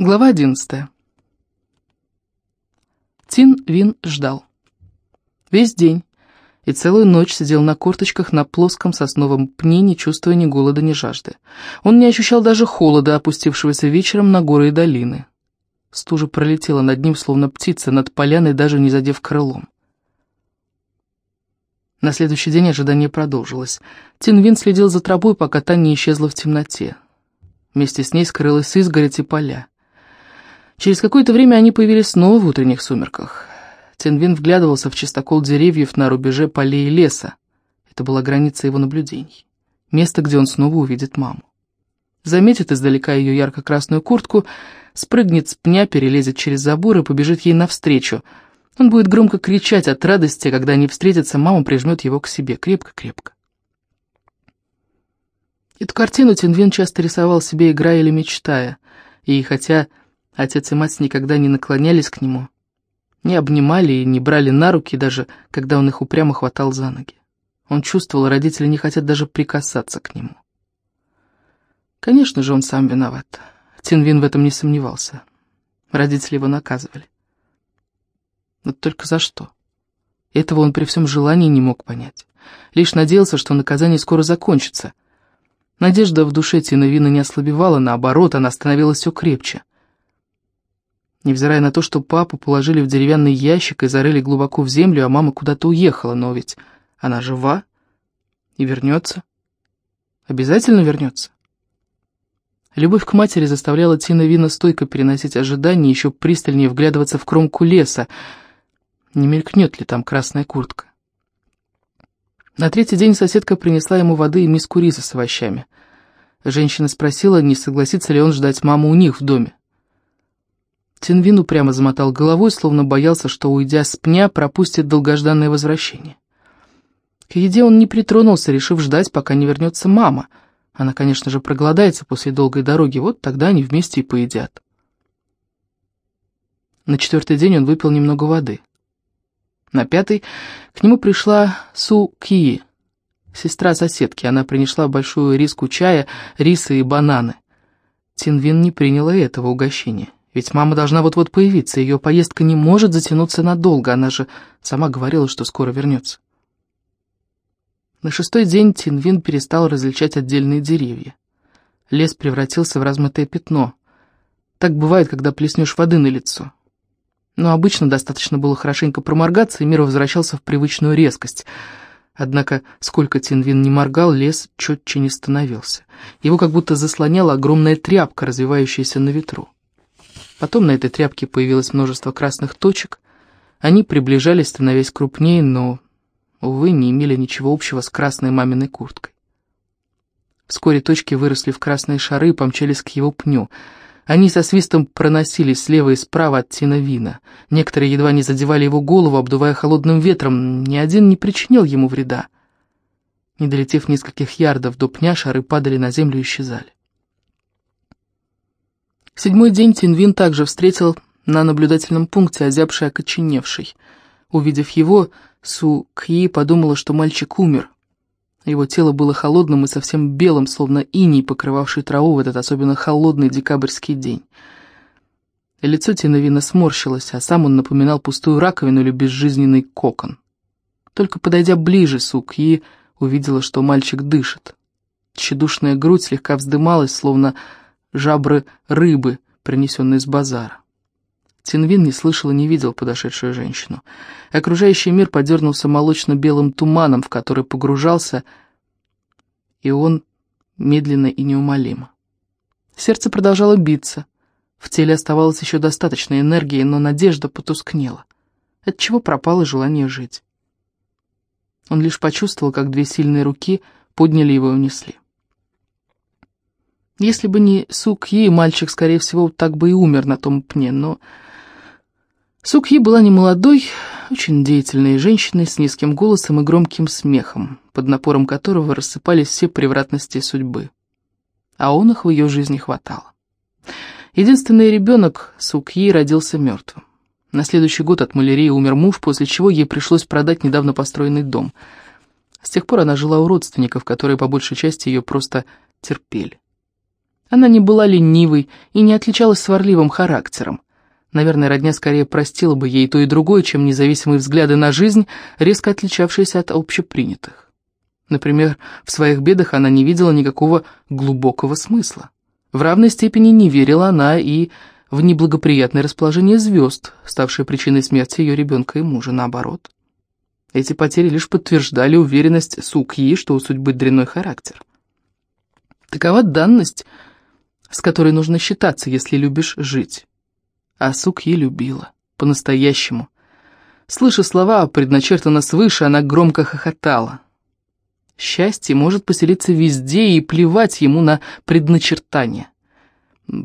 Глава одиннадцатая. Тин Вин ждал. Весь день и целую ночь сидел на корточках на плоском сосновом пне, не чувствуя ни голода, ни жажды. Он не ощущал даже холода, опустившегося вечером на горы и долины. Стужа пролетела над ним, словно птица, над поляной, даже не задев крылом. На следующий день ожидание продолжилось. Тин Вин следил за тропой, пока та не исчезла в темноте. Вместе с ней скрылась изгородь и поля. Через какое-то время они появились снова в утренних сумерках. Тинвин вглядывался в чистокол деревьев на рубеже полей и леса. Это была граница его наблюдений. Место, где он снова увидит маму. Заметит издалека ее ярко-красную куртку, спрыгнет с пня, перелезет через забор и побежит ей навстречу. Он будет громко кричать от радости, когда они встретятся, мама прижмет его к себе крепко-крепко. Эту картину Тинвин часто рисовал себе, играя или мечтая. И хотя Отец и мать никогда не наклонялись к нему, не обнимали и не брали на руки, даже когда он их упрямо хватал за ноги. Он чувствовал, родители не хотят даже прикасаться к нему. Конечно же, он сам виноват. Тинвин в этом не сомневался. Родители его наказывали. Но только за что? Этого он при всем желании не мог понять. Лишь надеялся, что наказание скоро закончится. Надежда в душе Тина Вина не ослабевала, наоборот, она становилась все крепче. Невзирая на то, что папу положили в деревянный ящик и зарыли глубоко в землю, а мама куда-то уехала, но ведь она жива и вернется. Обязательно вернется. Любовь к матери заставляла Тина Вина стойко переносить ожидания, еще пристальнее вглядываться в кромку леса. Не мелькнет ли там красная куртка? На третий день соседка принесла ему воды и миску риса с овощами. Женщина спросила, не согласится ли он ждать маму у них в доме. Тинвин упрямо замотал головой, словно боялся, что, уйдя с пня, пропустит долгожданное возвращение. К еде он не притронулся, решив ждать, пока не вернется мама. Она, конечно же, проголодается после долгой дороги, вот тогда они вместе и поедят. На четвертый день он выпил немного воды. На пятый к нему пришла Су Ки, сестра соседки. Она принесла большую риску чая, рисы и бананы. Тинвин не приняла этого угощения. Ведь мама должна вот-вот появиться, ее поездка не может затянуться надолго, она же сама говорила, что скоро вернется. На шестой день Тинвин перестал различать отдельные деревья. Лес превратился в размытое пятно. Так бывает, когда плеснешь воды на лицо. Но обычно достаточно было хорошенько проморгаться, и мир возвращался в привычную резкость. Однако, сколько Тинвин не моргал, лес четче не становился. Его как будто заслоняла огромная тряпка, развивающаяся на ветру. Потом на этой тряпке появилось множество красных точек. Они приближались, становясь крупнее, но, увы, не имели ничего общего с красной маминой курткой. Вскоре точки выросли в красные шары и помчались к его пню. Они со свистом проносились слева и справа от Тина Вина. Некоторые едва не задевали его голову, обдувая холодным ветром. Ни один не причинил ему вреда. Не долетев нескольких ярдов до пня, шары падали на землю и исчезали. Седьмой день Тинвин также встретил на наблюдательном пункте озябший окоченевший. Увидев его, Су Кьи подумала, что мальчик умер. Его тело было холодным и совсем белым, словно иней, покрывавший траву в этот особенно холодный декабрьский день. Лицо Тиновина сморщилось, а сам он напоминал пустую раковину или безжизненный кокон. Только подойдя ближе, Су Кьи увидела, что мальчик дышит. Тщедушная грудь слегка вздымалась, словно жабры рыбы, принесенные с базара. Тинвин не слышал и не видел подошедшую женщину. Окружающий мир подернулся молочно-белым туманом, в который погружался, и он медленно и неумолимо. Сердце продолжало биться. В теле оставалось еще достаточно энергии, но надежда потускнела. Отчего пропало желание жить. Он лишь почувствовал, как две сильные руки подняли его и унесли. Если бы не Сукьи, мальчик, скорее всего, так бы и умер на том пне, но... Сукьи была не молодой, очень деятельной женщиной с низким голосом и громким смехом, под напором которого рассыпались все превратности судьбы. А он их в ее жизни хватало. Единственный ребенок Сукьи родился мертвым. На следующий год от малярии умер муж, после чего ей пришлось продать недавно построенный дом. С тех пор она жила у родственников, которые по большей части ее просто терпели. Она не была ленивой и не отличалась сварливым характером. Наверное, родня скорее простила бы ей то и другое, чем независимые взгляды на жизнь, резко отличавшиеся от общепринятых. Например, в своих бедах она не видела никакого глубокого смысла. В равной степени не верила она и в неблагоприятное расположение звезд, ставшее причиной смерти ее ребенка и мужа, наоборот. Эти потери лишь подтверждали уверенность Сукьи, что у судьбы дрянной характер. Такова данность, с которой нужно считаться, если любишь жить. А Сукьи любила, по-настоящему. Слыша слова «предначертано свыше», она громко хохотала. Счастье может поселиться везде и плевать ему на предначертание.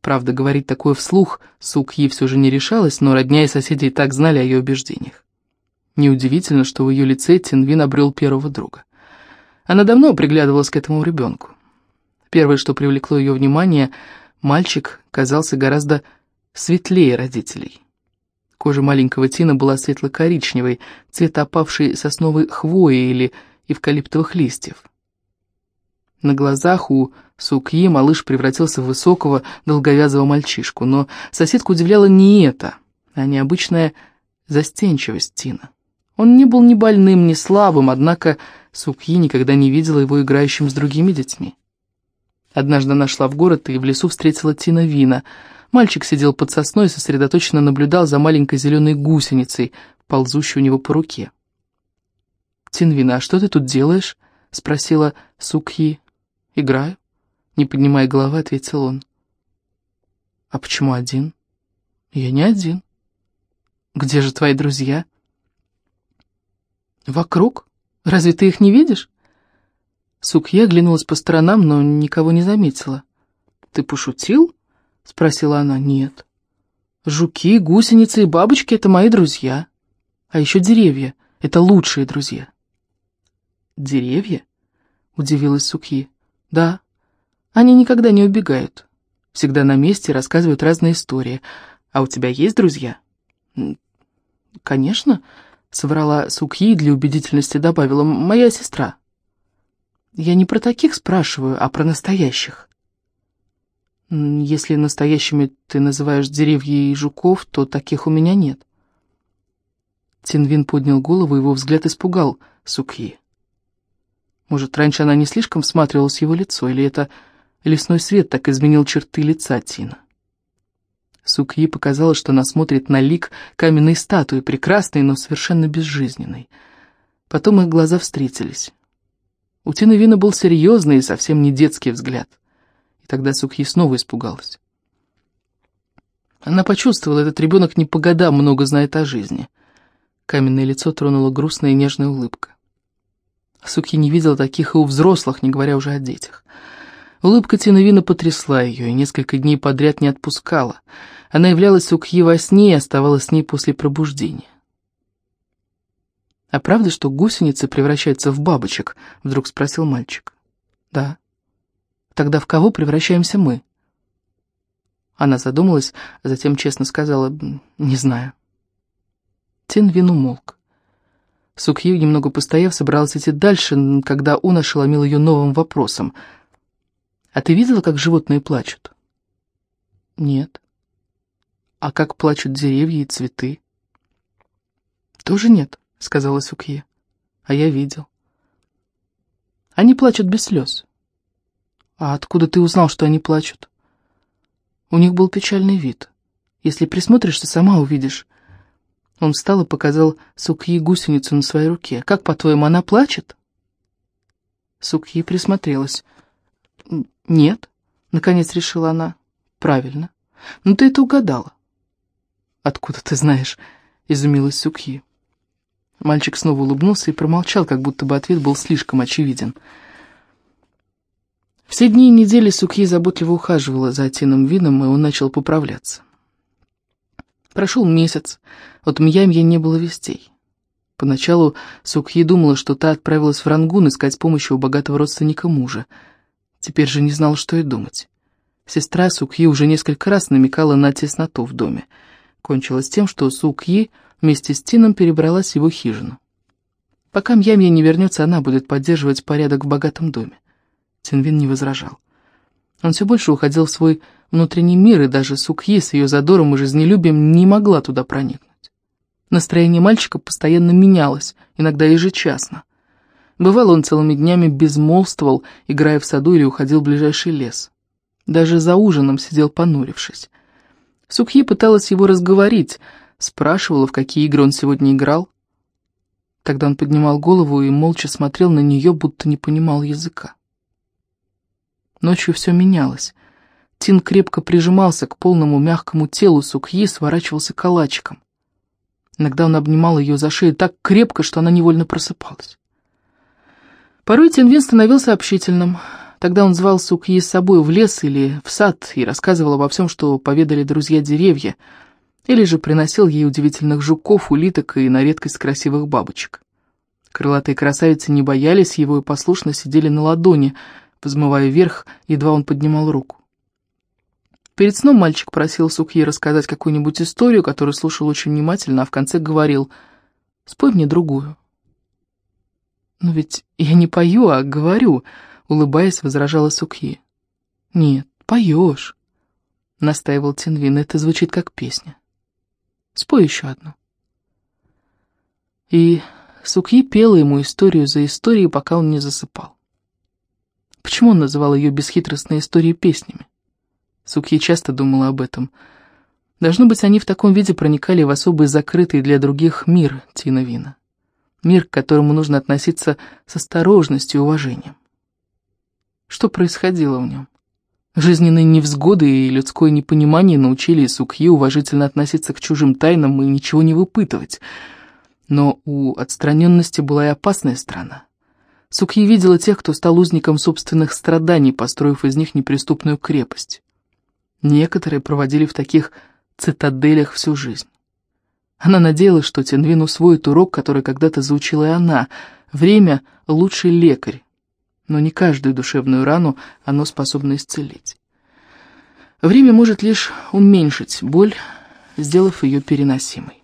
Правда, говорить такое вслух Сукьи все же не решалась, но родня и соседи и так знали о ее убеждениях. Неудивительно, что в ее лице Тинвин обрел первого друга. Она давно приглядывалась к этому ребенку. Первое, что привлекло ее внимание, мальчик казался гораздо светлее родителей. Кожа маленького Тина была светло-коричневой, цвета опавшей сосновой хвои или эвкалиптовых листьев. На глазах у Сукьи малыш превратился в высокого, долговязого мальчишку, но соседку удивляло не это, а необычная застенчивость Тина. Он не был ни больным, ни слабым, однако Сукьи никогда не видела его играющим с другими детьми. Однажды она шла в город и в лесу встретила Тина Вина. Мальчик сидел под сосной и сосредоточенно наблюдал за маленькой зеленой гусеницей, ползущей у него по руке. «Тинвина, а что ты тут делаешь?» — спросила Сукьи. «Играю», — не поднимая головы, ответил он. «А почему один?» «Я не один». «Где же твои друзья?» «Вокруг? Разве ты их не видишь?» Сукья оглянулась по сторонам, но никого не заметила. «Ты пошутил?» — спросила она. «Нет. Жуки, гусеницы и бабочки — это мои друзья. А еще деревья — это лучшие друзья». «Деревья?» — удивилась Сукьи. «Да. Они никогда не убегают. Всегда на месте рассказывают разные истории. А у тебя есть друзья?» «Конечно», — соврала Сукьи для убедительности добавила. «Моя сестра». Я не про таких спрашиваю, а про настоящих. Если настоящими ты называешь деревья и жуков, то таких у меня нет. Тинвин поднял голову, его взгляд испугал Сукьи. Может, раньше она не слишком всматривалась в его лицо, или это лесной свет так изменил черты лица Тина? Сукьи показалось, что она смотрит на лик каменной статуи, прекрасной, но совершенно безжизненной. Потом их глаза встретились. У Тины Вина был серьезный и совсем не детский взгляд. И тогда Сукьи снова испугалась. Она почувствовала, этот ребенок не по годам много знает о жизни. Каменное лицо тронула грустная и нежная улыбка. Суки не видела таких и у взрослых, не говоря уже о детях. Улыбка Тиновина потрясла ее и несколько дней подряд не отпускала. Она являлась Сукьи во сне и оставалась с ней после пробуждения. «А правда, что гусеницы превращаются в бабочек?» — вдруг спросил мальчик. «Да». «Тогда в кого превращаемся мы?» Она задумалась, а затем честно сказала «не знаю». Тинвин умолк. Сукью, немного постояв, собралась идти дальше, когда он ошеломил ее новым вопросом. «А ты видела, как животные плачут?» «Нет». «А как плачут деревья и цветы?» «Тоже нет». — сказала Сукье. «А я видел». «Они плачут без слез». «А откуда ты узнал, что они плачут?» У них был печальный вид. Если присмотришься, сама увидишь. Он встал и показал Сукьи гусеницу на своей руке. «Как, по-твоему, она плачет?» Сукьи присмотрелась. «Нет», — наконец решила она. «Правильно. Ну ты это угадала». «Откуда ты знаешь?» — изумилась Сукьи. Мальчик снова улыбнулся и промолчал, как будто бы ответ был слишком очевиден. Все дни и недели Сукьи заботливо ухаживала за Атином Вином, и он начал поправляться. Прошел месяц, от Мьямья не было вестей. Поначалу Сукьи думала, что та отправилась в Рангун искать помощи у богатого родственника мужа. Теперь же не знала, что и думать. Сестра Сукьи уже несколько раз намекала на тесноту в доме. Кончилось тем, что Сукьи вместе с Тином перебралась в его хижину. Пока Мьямья не вернется, она будет поддерживать порядок в богатом доме. Тинвин не возражал. Он все больше уходил в свой внутренний мир, и даже Сукьи с ее задором и жизнелюбием не могла туда проникнуть. Настроение мальчика постоянно менялось, иногда ежечасно. Бывало, он целыми днями безмолвствовал, играя в саду или уходил в ближайший лес. Даже за ужином сидел понурившись. Сукьи пыталась его разговорить, спрашивала, в какие игры он сегодня играл. Тогда он поднимал голову и молча смотрел на нее, будто не понимал языка. Ночью все менялось. Тин крепко прижимался к полному мягкому телу Сукьи, сворачивался калачиком. Иногда он обнимал ее за шею так крепко, что она невольно просыпалась. Порой Тинвин становился общительным. Тогда он звал Сукьи с собой в лес или в сад и рассказывал обо всем, что поведали друзья-деревья, или же приносил ей удивительных жуков, улиток и на редкость красивых бабочек. Крылатые красавицы не боялись его и послушно сидели на ладони, взмывая вверх, едва он поднимал руку. Перед сном мальчик просил Сукьи рассказать какую-нибудь историю, которую слушал очень внимательно, а в конце говорил «Спой мне другую». «Но ведь я не пою, а говорю», — улыбаясь, возражала Сукьи. «Нет, поешь», — настаивал Тинвин, — «это звучит как песня». Спой еще одну. И Сукьи пела ему историю за историей, пока он не засыпал. Почему он называл ее бесхитростные истории песнями? Сукьи часто думала об этом. Должно быть, они в таком виде проникали в особый закрытый для других мир Тина Вина. Мир, к которому нужно относиться с осторожностью и уважением. Что происходило в нем? Жизненные невзгоды и людское непонимание научили Сукьи уважительно относиться к чужим тайнам и ничего не выпытывать. Но у отстраненности была и опасная сторона. Сукьи видела тех, кто стал узником собственных страданий, построив из них неприступную крепость. Некоторые проводили в таких цитаделях всю жизнь. Она надеялась, что Тенвин усвоит урок, который когда-то заучила и она. Время — лучший лекарь, но не каждую душевную рану оно способно исцелить. Время может лишь уменьшить боль, сделав ее переносимой.